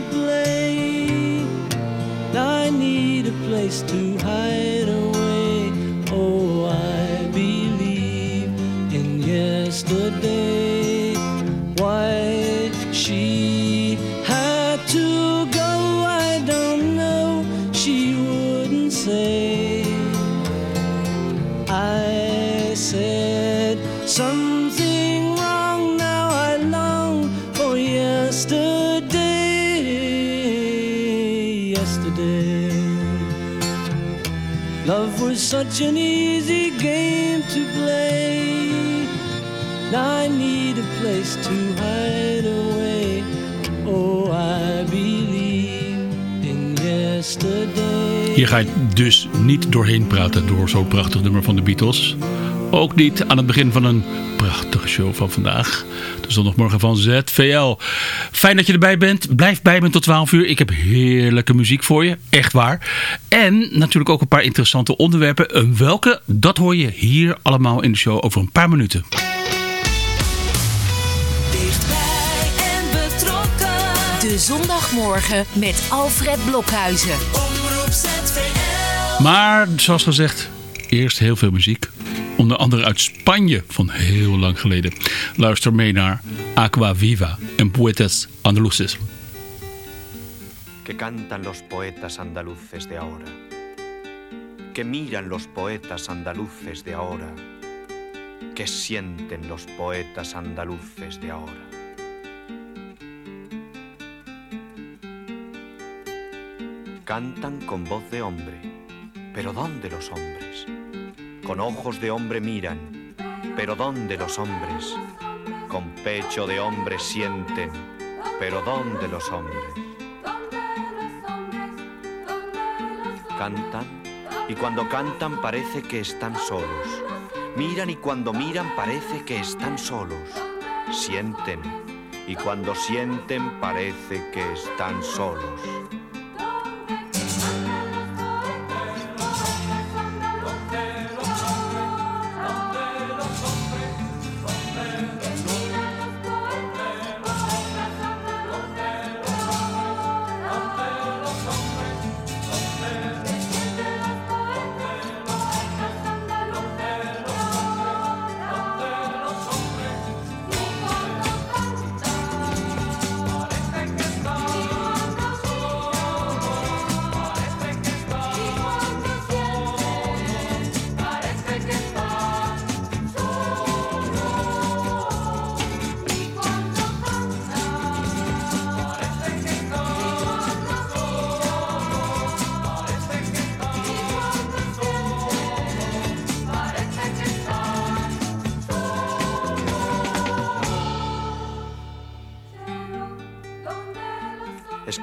to. Now I need a place to hide away. Oh, I believe in yesterday. Such an easy game to play. I need a place to hide away. Oh, I believe in yesterday. Hier ga je dus niet doorheen praten door zo'n prachtig nummer van de Beatles. Ook niet aan het begin van een prachtige show van vandaag. De zondagmorgen van ZVL. Fijn dat je erbij bent. Blijf bij me tot 12 uur. Ik heb heerlijke muziek voor je. Echt waar. En natuurlijk ook een paar interessante onderwerpen. En welke, dat hoor je hier allemaal in de show over een paar minuten. Dichtbij en betrokken. De zondagmorgen met Alfred Blokhuizen. Omroep ZVL. Maar zoals gezegd, eerst heel veel muziek. Onder Aqua Viva en Poetas Andaluces. que cantan los poetas andaluces de ahora, que miran los poetas andaluces de ahora, que sienten los poetas andaluces de ahora. Cantan con voz de hombre, pero ¿dónde los hombres? Con ojos de hombre miran, pero ¿dónde los hombres? Con pecho de hombre sienten, pero ¿dónde los hombres? Cantan y cuando cantan parece que están solos. Miran y cuando miran parece que están solos. Sienten y cuando sienten parece que están solos.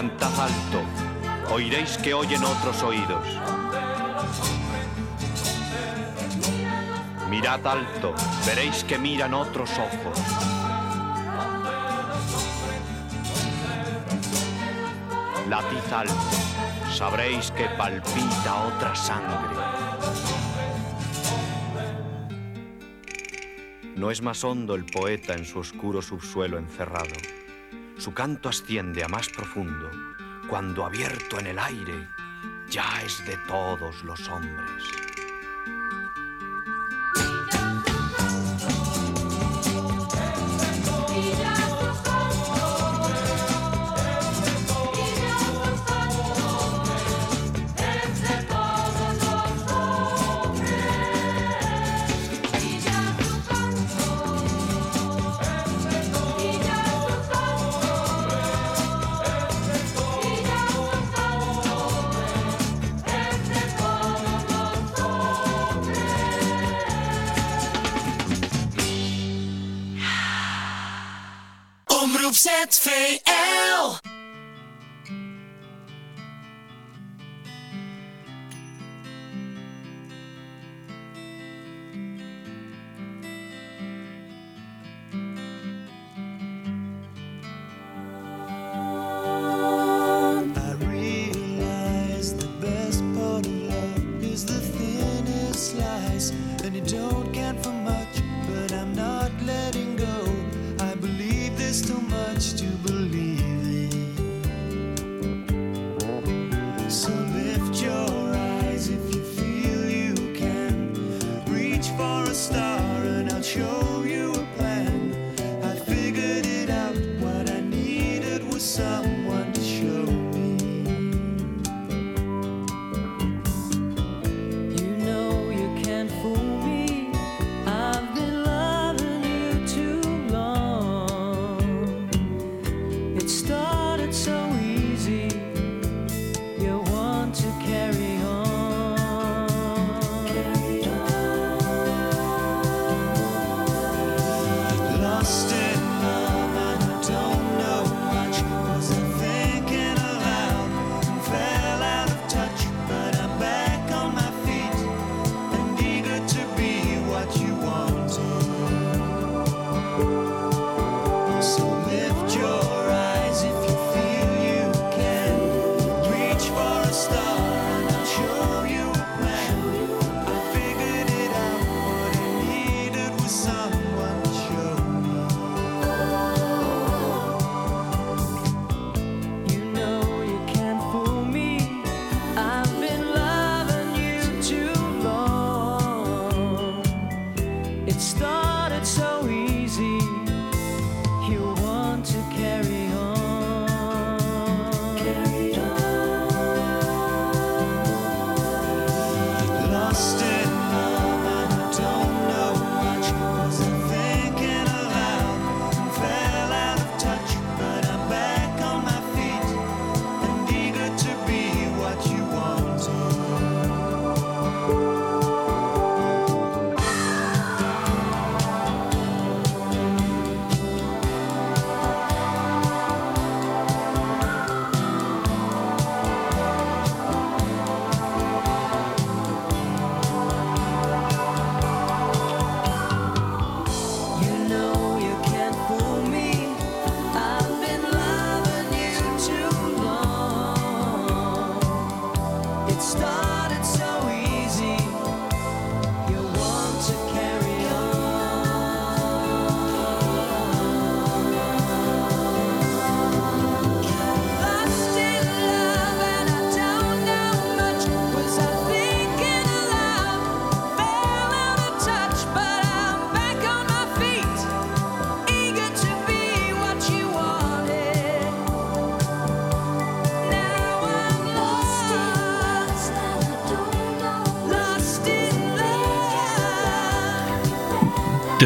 Cantad alto, oiréis que oyen otros oídos. Mirad alto, veréis que miran otros ojos. latid alto, sabréis que palpita otra sangre. No es más hondo el poeta en su oscuro subsuelo encerrado. Su canto asciende a más profundo cuando abierto en el aire ya es de todos los hombres. Let's Play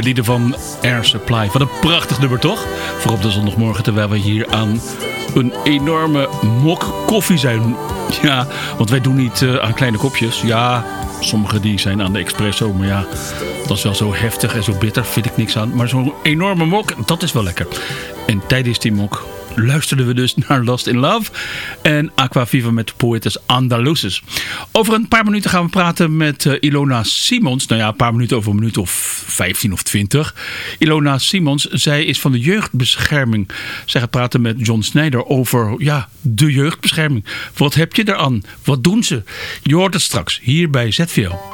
lieden van Air Supply. Wat een prachtig nummer toch? Voor op de zondagmorgen terwijl we hier aan een enorme mok koffie zijn. Ja, want wij doen niet uh, aan kleine kopjes. Ja, sommige die zijn aan de espresso. Maar ja, dat is wel zo heftig en zo bitter. Vind ik niks aan. Maar zo'n enorme mok, dat is wel lekker. En tijdens die mok luisterden we dus naar Lost in Love en Aqua Viva met Poetus Andalusis. Over een paar minuten gaan we praten met uh, Ilona Simons. Nou ja, een paar minuten over een minuut of 15 of 20. Ilona Simons, zij is van de jeugdbescherming. Zij gaat praten met John Snijder over ja, de jeugdbescherming. Wat heb je eraan? Wat doen ze? Je hoort het straks hier bij ZVL.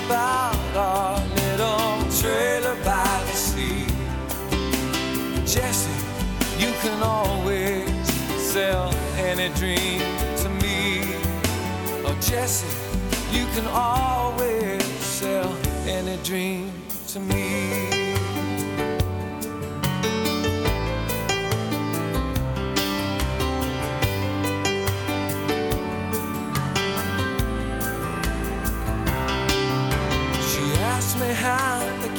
trailer by the sea. Jesse, you can always sell any dream to me. Oh, Jesse, you can always sell any dream to me. She asked me how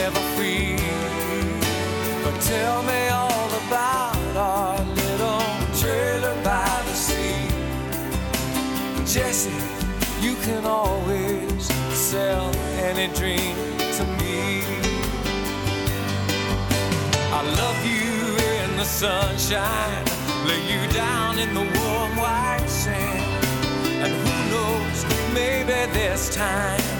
never free. But tell me all about our little trailer by the sea. Jesse, you can always sell any dream to me. I love you in the sunshine, lay you down in the warm white sand. And who knows, maybe this time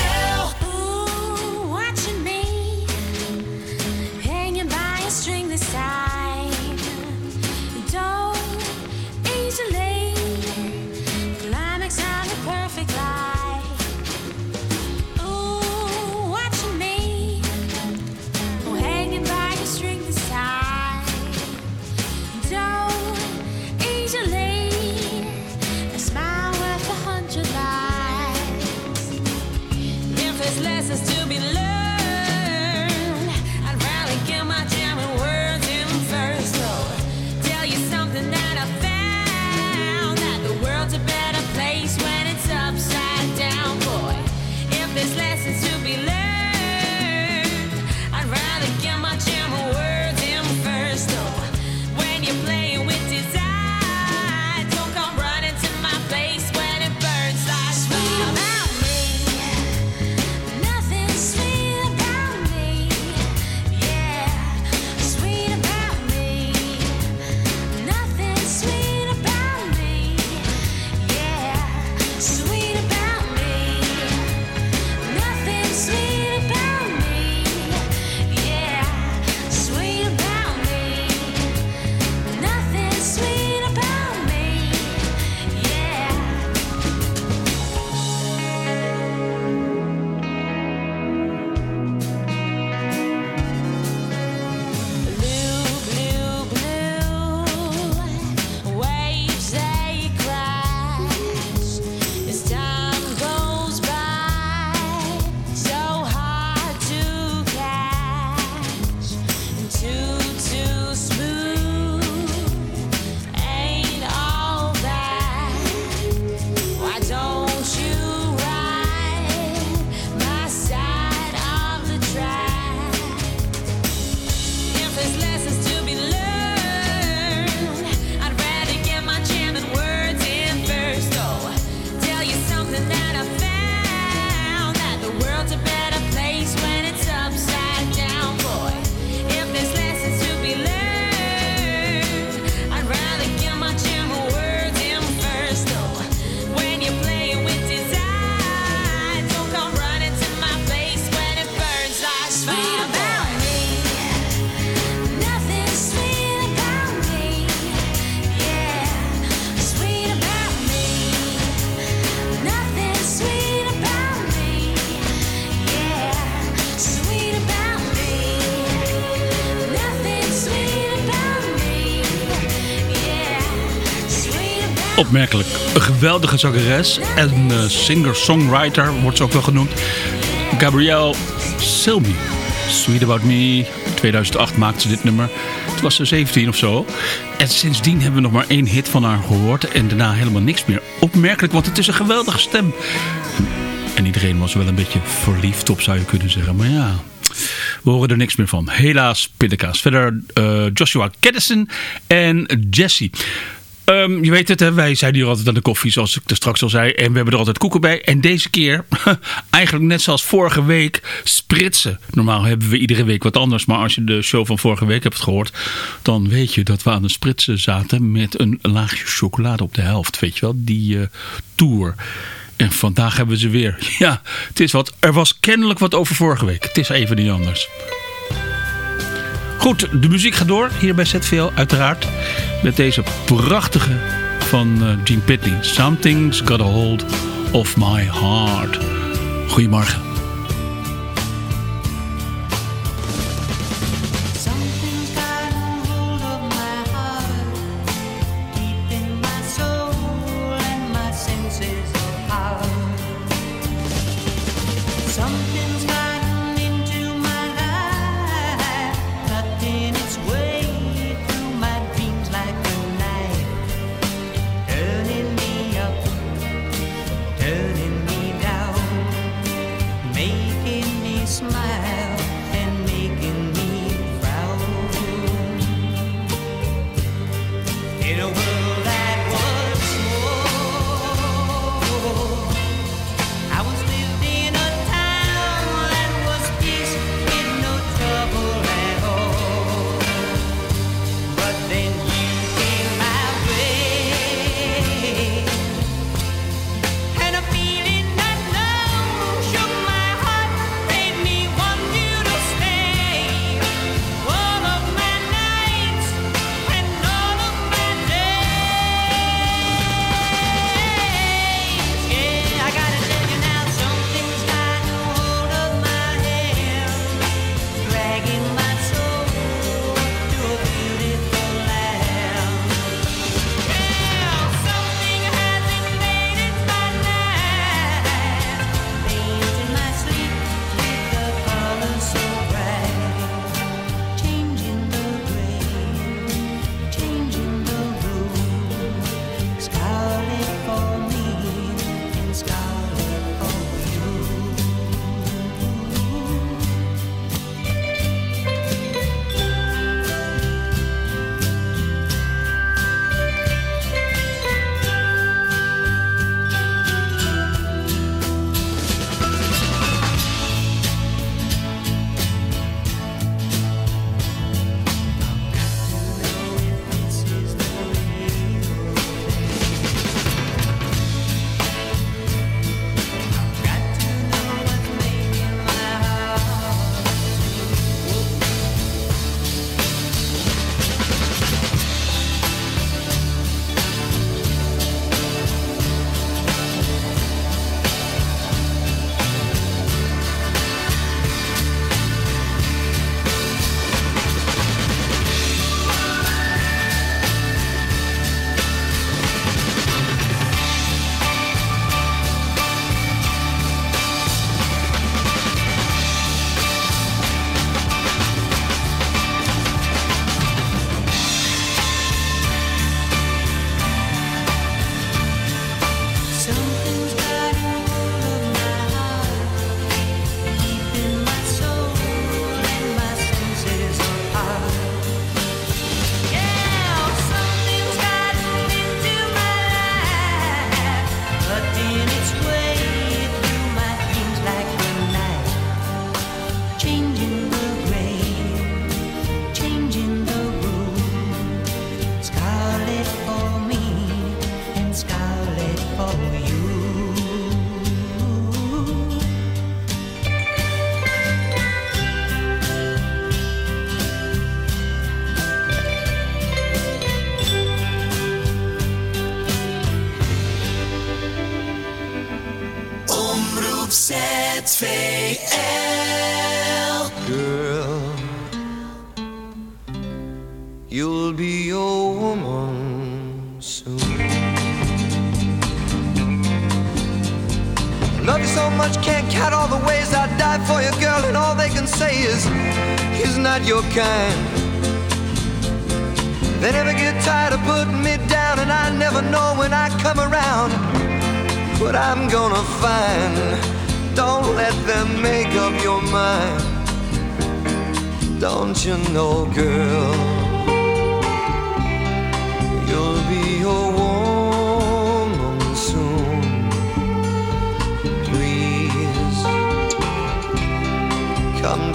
Opmerkelijk. Een geweldige zangeres en uh, singer-songwriter wordt ze ook wel genoemd. Gabrielle Silmy. Sweet About Me. 2008 maakte ze dit nummer. Toen was ze 17 of zo. En sindsdien hebben we nog maar één hit van haar gehoord. En daarna helemaal niks meer. Opmerkelijk, want het is een geweldige stem. En iedereen was wel een beetje verliefd op, zou je kunnen zeggen. Maar ja, we horen er niks meer van. Helaas, pindakaas. Verder uh, Joshua Keddison en Jesse. Um, je weet het, hè? wij zijn hier altijd aan de koffie, zoals ik er straks al zei. En we hebben er altijd koeken bij. En deze keer, eigenlijk net zoals vorige week, spritsen. Normaal hebben we iedere week wat anders. Maar als je de show van vorige week hebt gehoord... dan weet je dat we aan de spritsen zaten met een laagje chocolade op de helft. Weet je wel, die uh, tour. En vandaag hebben we ze weer. Ja, het is wat. Er was kennelijk wat over vorige week. Het is even niet anders. Goed, de muziek gaat door. Hier bij ZVL uiteraard. Met deze prachtige van uh, Gene Pitney. Something's got a hold of my heart. Goedemorgen.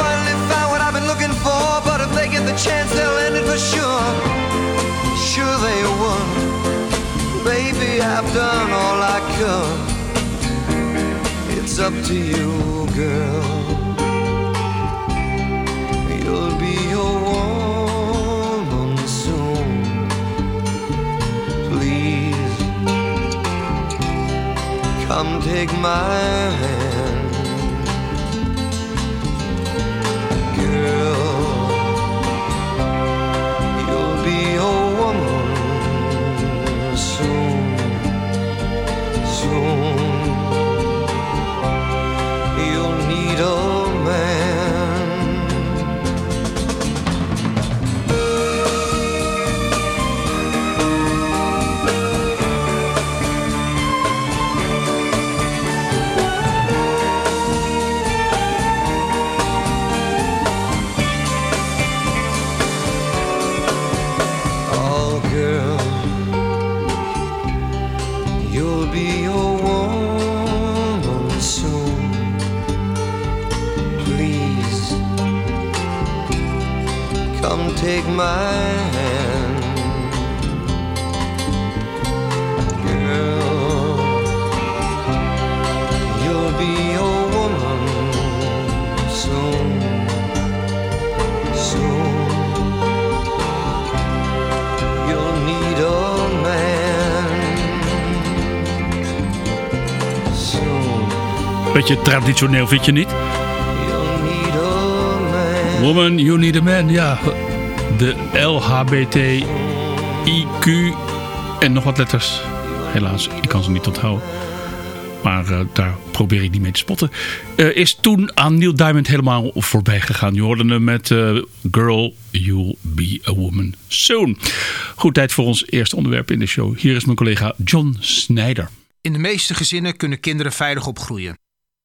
Finally what I've been looking for, but if they get the chance, they'll end it for sure. Sure they won't. Baby, I've done all I. It's up to you, girl. You'll be a woman soon. Please come take my hand, come take my hand, girl. You'll be a woman soon, soon. You'll need a man soon. Beetje traditioneel, vind je niet? Woman, you need a man. Ja, de LHBTIQ en nog wat letters. Helaas, ik kan ze niet onthouden. Maar eh, daar probeer ik niet mee te spotten. Eh, is toen aan Neil Diamond helemaal voorbij gegaan. Je hoorde hem met eh, Girl, You'll Be a Woman Soon. Goed, tijd voor ons eerste onderwerp in de show. Hier is mijn collega John Snijder. In de meeste gezinnen kunnen kinderen veilig opgroeien.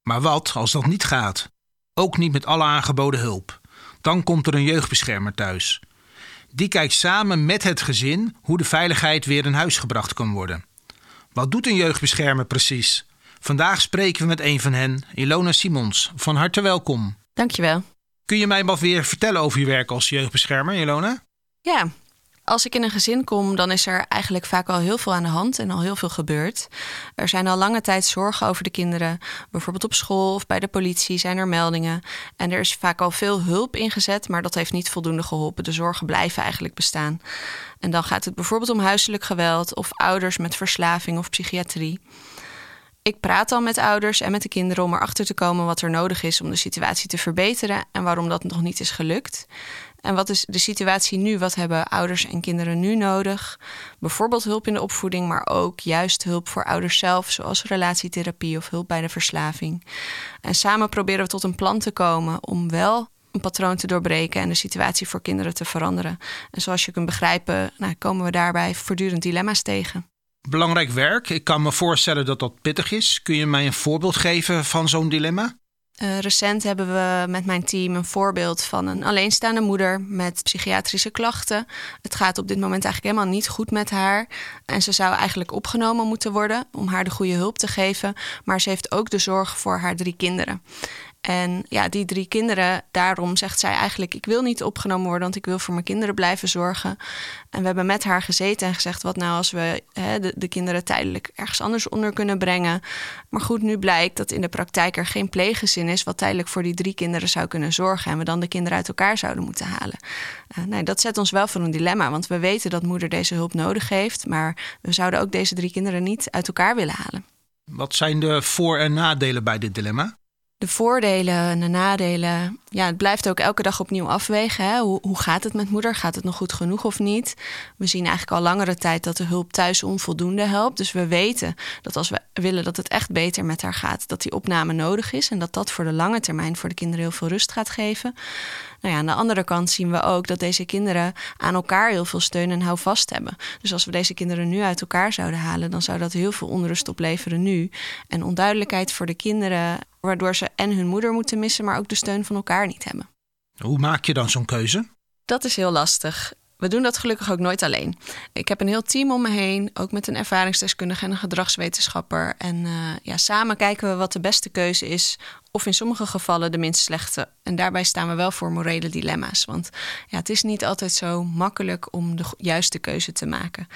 Maar wat als dat niet gaat? Ook niet met alle aangeboden hulp. Dan komt er een jeugdbeschermer thuis. Die kijkt samen met het gezin hoe de veiligheid weer in huis gebracht kan worden. Wat doet een jeugdbeschermer precies? Vandaag spreken we met een van hen, Ilona Simons. Van harte welkom. Dankjewel. Kun je mij wat weer vertellen over je werk als jeugdbeschermer, Ilona? Ja, als ik in een gezin kom, dan is er eigenlijk vaak al heel veel aan de hand en al heel veel gebeurd. Er zijn al lange tijd zorgen over de kinderen. Bijvoorbeeld op school of bij de politie zijn er meldingen. En er is vaak al veel hulp ingezet, maar dat heeft niet voldoende geholpen. De zorgen blijven eigenlijk bestaan. En dan gaat het bijvoorbeeld om huiselijk geweld of ouders met verslaving of psychiatrie. Ik praat al met ouders en met de kinderen om erachter te komen wat er nodig is om de situatie te verbeteren en waarom dat nog niet is gelukt. En wat is de situatie nu? Wat hebben ouders en kinderen nu nodig? Bijvoorbeeld hulp in de opvoeding, maar ook juist hulp voor ouders zelf, zoals relatietherapie of hulp bij de verslaving. En samen proberen we tot een plan te komen om wel een patroon te doorbreken en de situatie voor kinderen te veranderen. En zoals je kunt begrijpen, nou, komen we daarbij voortdurend dilemma's tegen. Belangrijk werk. Ik kan me voorstellen dat dat pittig is. Kun je mij een voorbeeld geven van zo'n dilemma? Uh, recent hebben we met mijn team een voorbeeld van een alleenstaande moeder met psychiatrische klachten. Het gaat op dit moment eigenlijk helemaal niet goed met haar. En ze zou eigenlijk opgenomen moeten worden om haar de goede hulp te geven. Maar ze heeft ook de zorg voor haar drie kinderen. En ja, die drie kinderen, daarom zegt zij eigenlijk: Ik wil niet opgenomen worden, want ik wil voor mijn kinderen blijven zorgen. En we hebben met haar gezeten en gezegd: Wat nou als we hè, de, de, kinderen tijdelijk ergens anders onder kunnen brengen? Maar goed, nu blijkt dat in de praktijk er geen pleeggezin is, wat tijdelijk voor die drie kinderen zou kunnen zorgen. En we dan de kinderen uit elkaar zouden moeten halen. Uh, nee, dat zet ons wel voor een dilemma, want we weten dat moeder deze hulp nodig heeft. Maar we zouden ook deze drie kinderen niet uit elkaar willen halen. Wat zijn de voor- en nadelen bij dit dilemma? De voordelen en de nadelen. Ja, het blijft ook elke dag opnieuw afwegen. Hè? Hoe, hoe gaat het met moeder? Gaat het nog goed genoeg of niet? We zien eigenlijk al langere tijd dat de hulp thuis onvoldoende helpt. Dus we weten dat als we willen dat het echt beter met haar gaat, dat die opname nodig is. En dat dat voor de lange termijn voor de kinderen heel veel rust gaat geven. Nou ja, aan de andere kant zien we ook dat deze kinderen aan elkaar heel veel steun en houvast hebben. Dus als we deze kinderen nu uit elkaar zouden halen, dan zou dat heel veel onrust opleveren nu. En onduidelijkheid voor de kinderen, waardoor ze en hun moeder moeten missen, maar ook de steun van elkaar niet hebben. Hoe maak je dan zo'n keuze? Dat is heel lastig. We doen dat gelukkig ook nooit alleen. Ik heb een heel team om me heen, ook met een ervaringsdeskundige en een gedragswetenschapper. En uh, ja, samen kijken we wat de beste keuze is of in sommige gevallen de minst slechte. En daarbij staan we wel voor morele dilemma's. Want ja, het is niet altijd zo makkelijk om de juiste keuze te maken.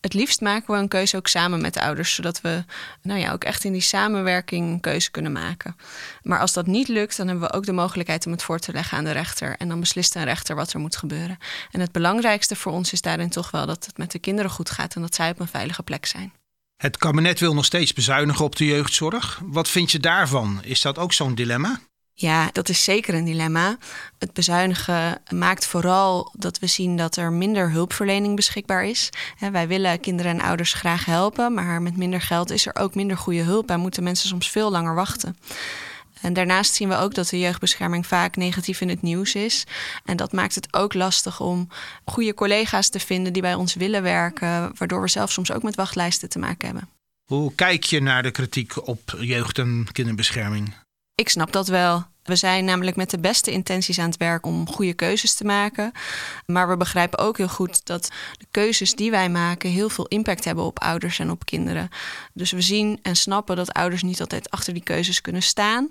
Het liefst maken we een keuze ook samen met de ouders, zodat we nou ja, ook echt in die samenwerking een keuze kunnen maken. Maar als dat niet lukt, dan hebben we ook de mogelijkheid om het voor te leggen aan de rechter. En dan beslist een rechter wat er moet gebeuren. En het belangrijkste voor ons is daarin toch wel dat het met de kinderen goed gaat en dat zij op een veilige plek zijn. Het kabinet wil nog steeds bezuinigen op de jeugdzorg. Wat vind je daarvan? Is dat ook zo'n dilemma? Ja, dat is zeker een dilemma. Het bezuinigen maakt vooral dat we zien dat er minder hulpverlening beschikbaar is. Wij willen kinderen en ouders graag helpen, maar met minder geld is er ook minder goede hulp en moeten mensen soms veel langer wachten. En daarnaast zien we ook dat de jeugdbescherming vaak negatief in het nieuws is. En dat maakt het ook lastig om goede collega's te vinden die bij ons willen werken, waardoor we zelf soms ook met wachtlijsten te maken hebben. Hoe kijk je naar de kritiek op jeugd- en kinderbescherming? Ik snap dat wel. We zijn namelijk met de beste intenties aan het werk om goede keuzes te maken. Maar we begrijpen ook heel goed dat de keuzes die wij maken heel veel impact hebben op ouders en op kinderen. Dus we zien en snappen dat ouders niet altijd achter die keuzes kunnen staan.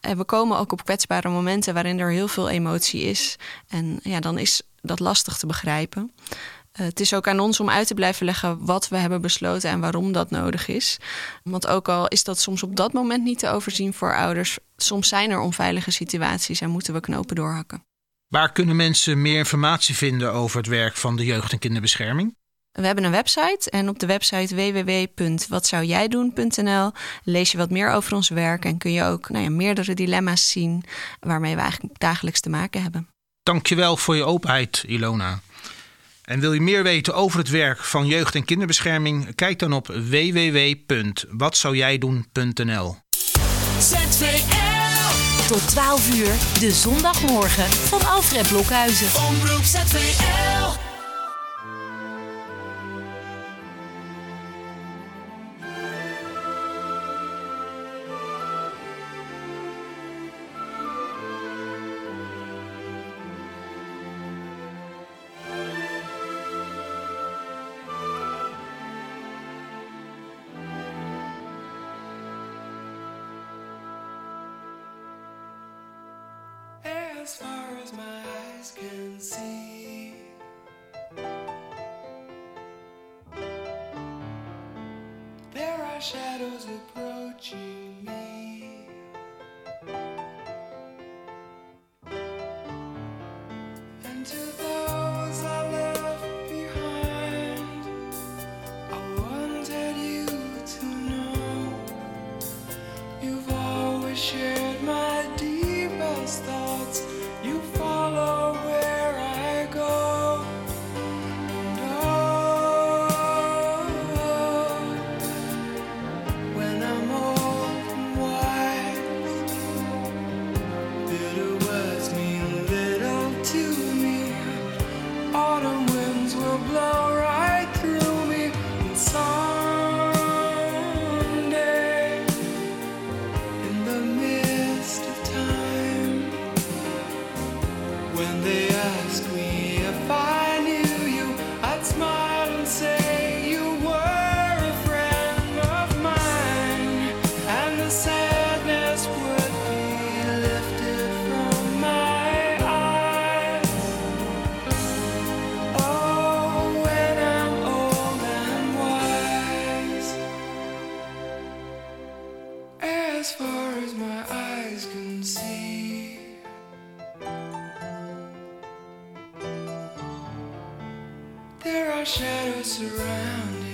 En we komen ook op kwetsbare momenten waarin er heel veel emotie is. En ja, dan is dat lastig te begrijpen. Eh, het is ook aan ons om uit te blijven leggen wat we hebben besloten en waarom dat nodig is. Want ook al is dat soms op dat moment niet te overzien voor ouders, soms zijn er onveilige situaties en moeten we knopen doorhakken. Waar kunnen mensen meer informatie vinden over het werk van de jeugd- en kinderbescherming? We hebben een website en op de website www.watzoujijdoen.nl lees je wat meer over ons werk en kun je ook nou ja, meerdere dilemma's zien waarmee we eigenlijk dagelijks te maken hebben. Dankjewel voor je openheid, Ilona. En wil je meer weten over het werk van jeugd- en kinderbescherming? Kijk dan op www.watzoujijdoen.nl. ZVL tot 12 uur, de zondagmorgen van Alfred Blokhuizen. Omroep ZVL. as far as my eyes can see. There are shadows surrounding.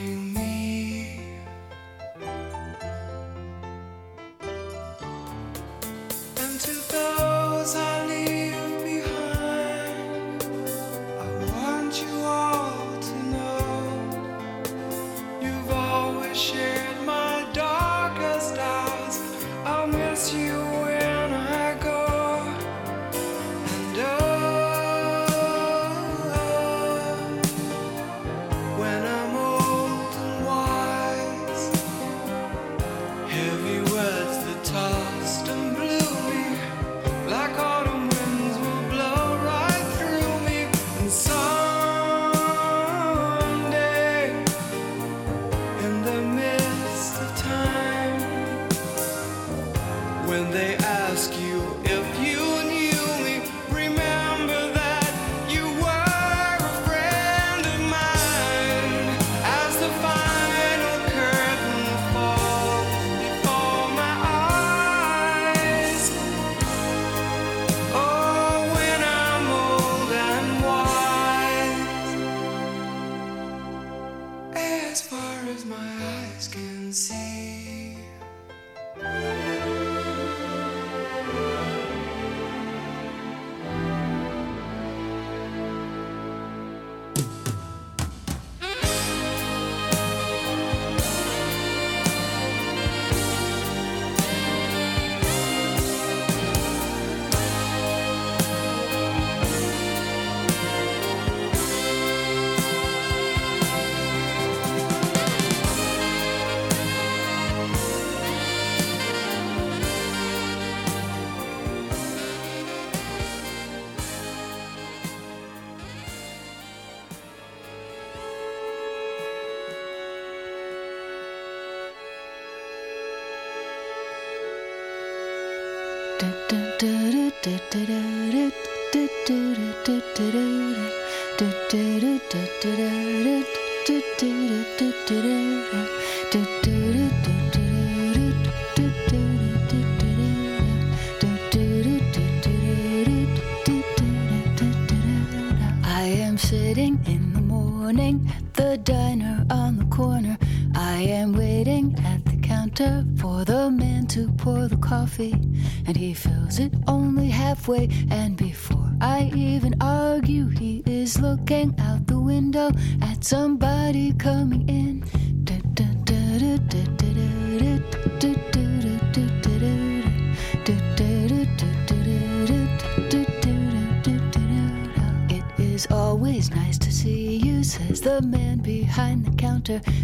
matter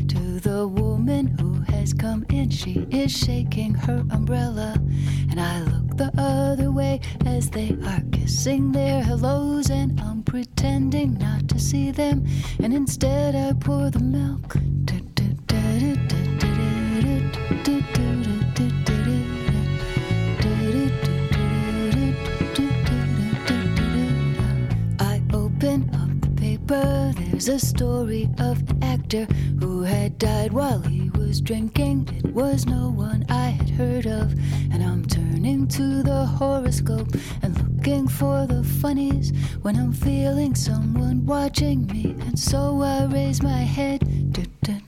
love. And I'm turning to the horoscope and looking for the funnies when I'm feeling someone watching me. And so I raise my head. Doo, doo,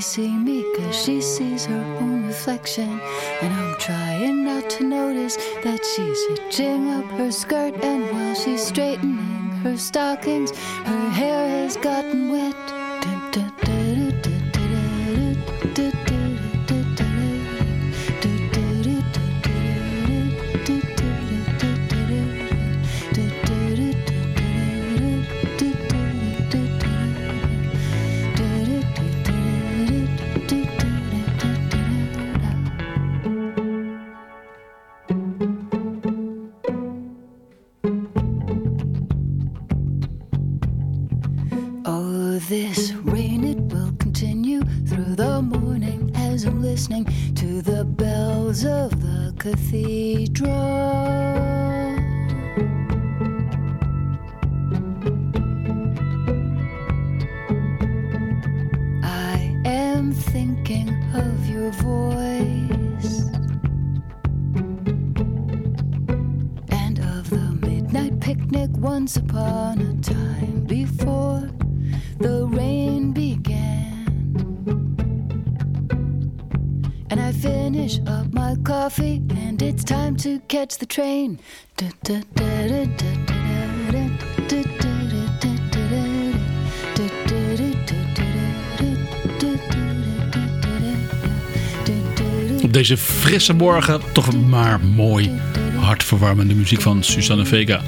see me, cause she sees her own reflection. And I'm trying not to notice that she's hitching up her skirt, and while she's straightening her stockings, her hair has gotten wet. Dun, dun, dun. Finish up my coffee, and it's time to catch the train. Op deze frisse morgen toch maar mooi hartverwarmende muziek van Susanne Vega.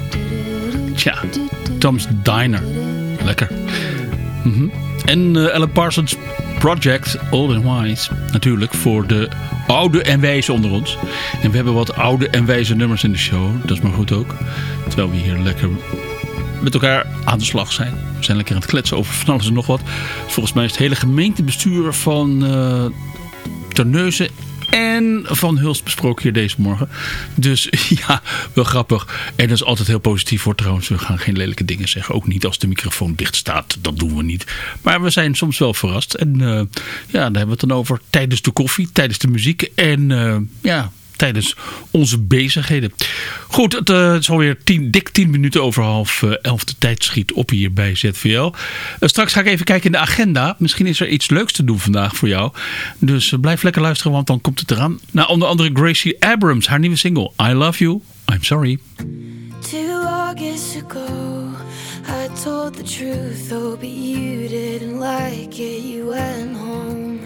Tja, Tom's Diner. Lekker. Mhm. En eh, Alan Parsons Project Old and Wise. Natuurlijk voor de oude en wijze onder ons. En we hebben wat oude en wijze nummers in de show. Dat is maar goed ook. Terwijl we hier lekker met elkaar aan de slag zijn. We zijn lekker aan het kletsen over van alles en nog wat. Volgens mij is het hele gemeentebestuur van uh, Terneuzen en Van Hulst besproken hier deze morgen. Dus ja, wel grappig. En dat is altijd heel positief voor trouwens. We gaan geen lelijke dingen zeggen. Ook niet als de microfoon dicht staat. Dat doen we niet. Maar we zijn soms wel verrast. En uh, ja, daar hebben we het dan over tijdens de koffie, tijdens de muziek. En uh, ja, tijdens onze bezigheden. Goed, het uh, is alweer tien, dik 10 minuten over half uh, elf. De tijd schiet op hier bij ZVL. Uh, straks ga ik even kijken in de agenda. Misschien is er iets leuks te doen vandaag voor jou. Dus blijf lekker luisteren, want dan komt het eraan. Nou, onder andere Gracie Abrams, haar nieuwe single I Love You, I'm Sorry. Two August ago I told the truth, oh, you didn't like it, home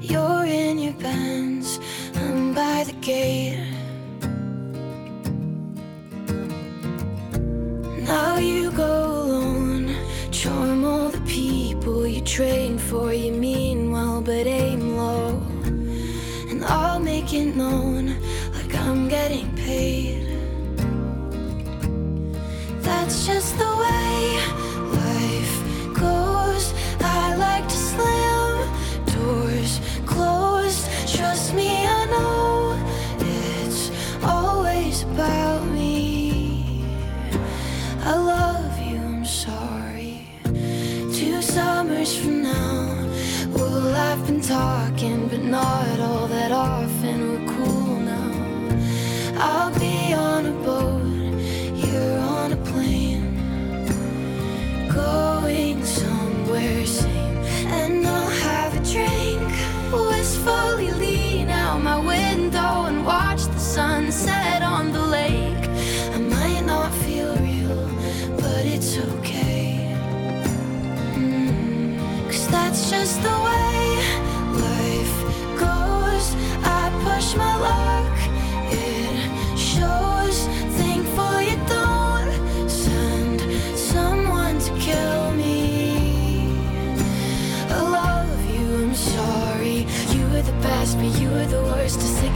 You're in your By the gate. Now you go alone, charm all the people you train for. You mean well, but aim low. And I'll make it known like I'm getting paid. That's just the way not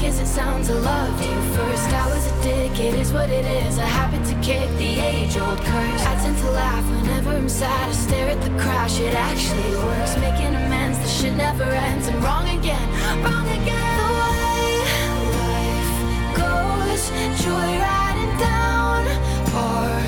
As it sounds, I loved you first. I was a dick, it is what it is. I happen to kick the age old curse. I tend to laugh whenever I'm sad. I stare at the crash, it actually works. Making amends, the shit never ends. I'm wrong again, wrong again. The way life goes, joyriding down our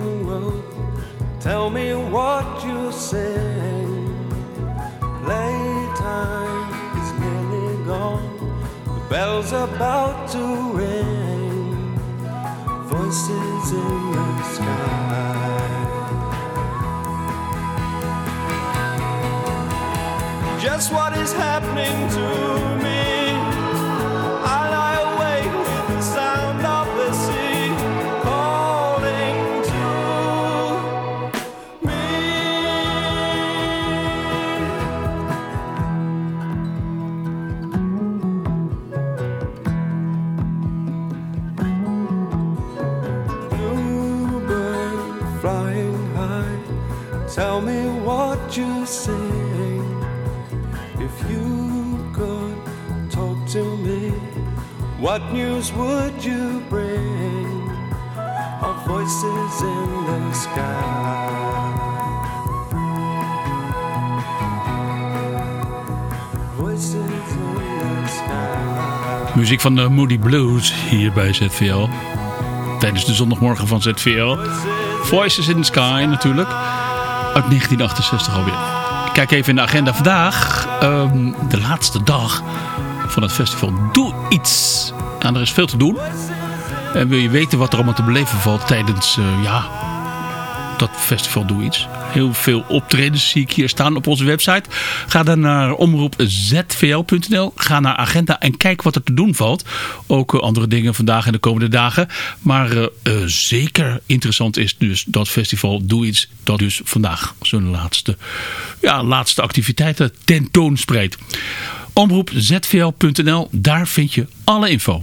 the skipping tell me what you sing. Playtime is nearly gone, the bell's about to ring. Voices in the sky. Just what is happening to me? What news would you bring? Of voices in the sky. Voices in the sky. Muziek van de Moody Blues hier bij ZVL. Tijdens de zondagmorgen van ZVL. Voices in the Sky natuurlijk. Uit 1968 alweer. Kijk even in de agenda vandaag. ehm, de laatste dag van het festival Doe Iets. Nou, er is veel te doen. En wil je weten wat er allemaal te beleven valt tijdens eh, ja, dat festival Doe Iets. Heel veel optredens zie ik hier staan op onze website. Ga dan naar omroepzvl.nl. Ga naar agenda en kijk wat er te doen valt. Ook eh, andere dingen vandaag en de komende dagen. Maar eh, zeker interessant is dus dat festival Doe Iets. Dat dus vandaag zijn laatste, ja, laatste activiteiten tentoonspreidt. Omroepzvl.nl. Daar vind je alle info.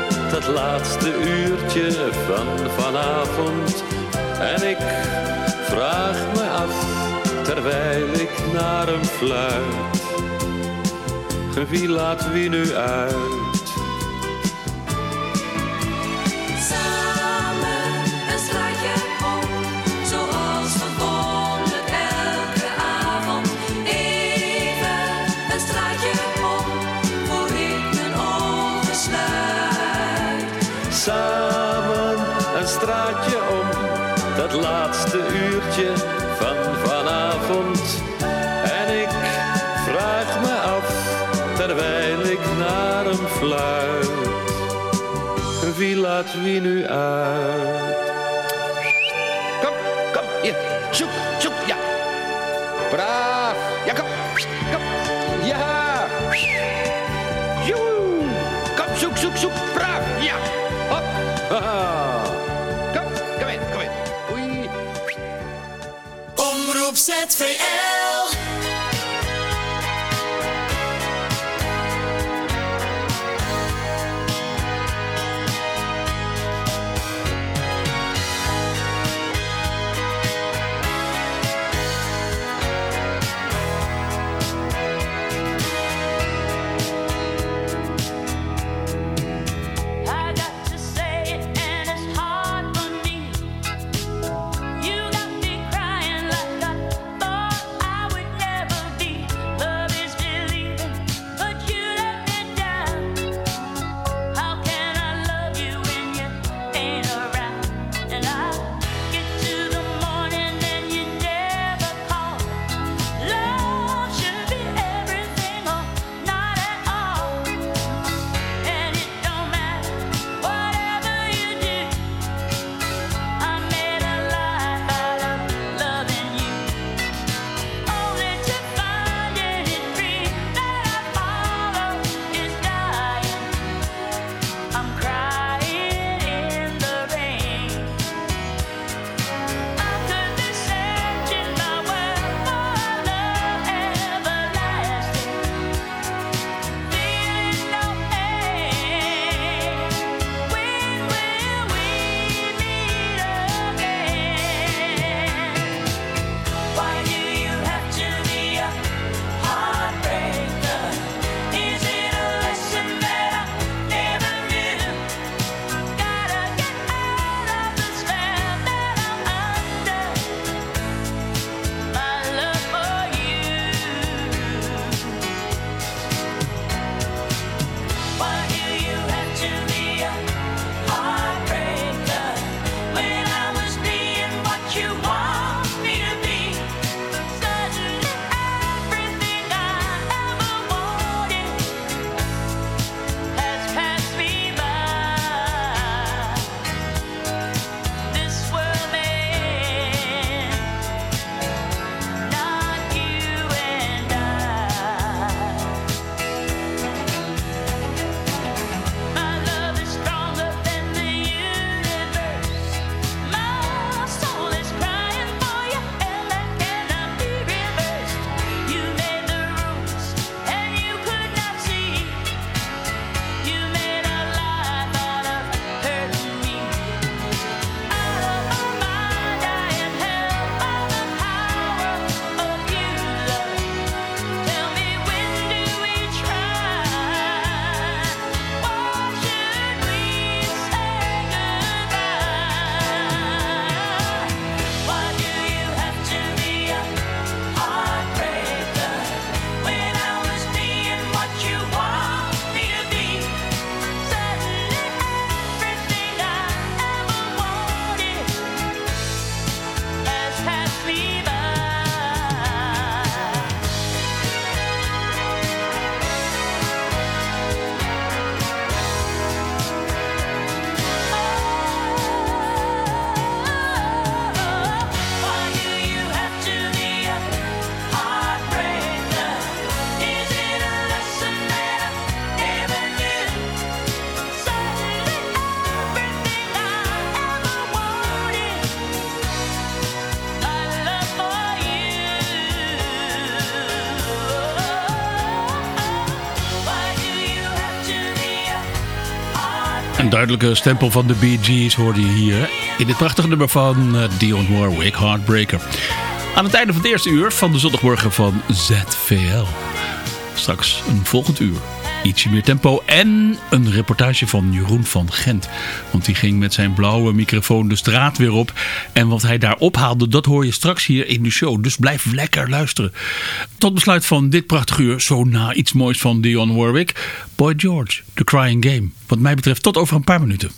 dat laatste uurtje van vanavond. En ik vraag me af, terwijl ik naar hem fluit. Wie laat wie nu uit? Van vanavond. En ik vraag me af, terwijl ik naar hem fluit. Wie laat wie nu uit? Zandvoort. Duidelijke stempel van de Bee Gees hoorde je hier in dit prachtige nummer van uh, Dionne Warwick, Heartbreaker. Aan het einde van het eerste uur van de zondagmorgen van ZVL. Straks een volgend uur. Ietsje meer tempo en een reportage van Jeroen van Gent. Want die ging met zijn blauwe microfoon de straat weer op. En wat hij daar ophaalde, dat hoor je straks hier in de show. Dus blijf lekker luisteren. Tot besluit van dit prachtige uur, zo na iets moois van Dionne Warwick. Boy George, The Crying Game. Wat mij betreft tot over een paar minuten.